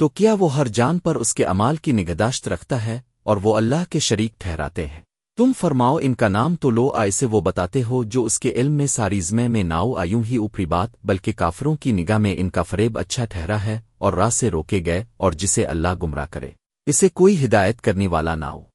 تو کیا وہ ہر جان پر اس کے امال کی نگہداشت رکھتا ہے اور وہ اللہ کے شریک ٹھہراتے ہیں؟ تم فرماؤ، ان کا نام تو لو ایسے وہ بتاتے ہو، جو اس کے علم میں ساریزمے میں ناؤ، آیوں ہی اوپری بات، بلکہ کافروں کی نگاہ میں ان کا فریب اچھا ٹھہرا ہے اور راہ سے روکے گئے اور جسے اللہ گمراہ کرے۔ اسے کوئی ہدایت کرنے والا نہ ہو۔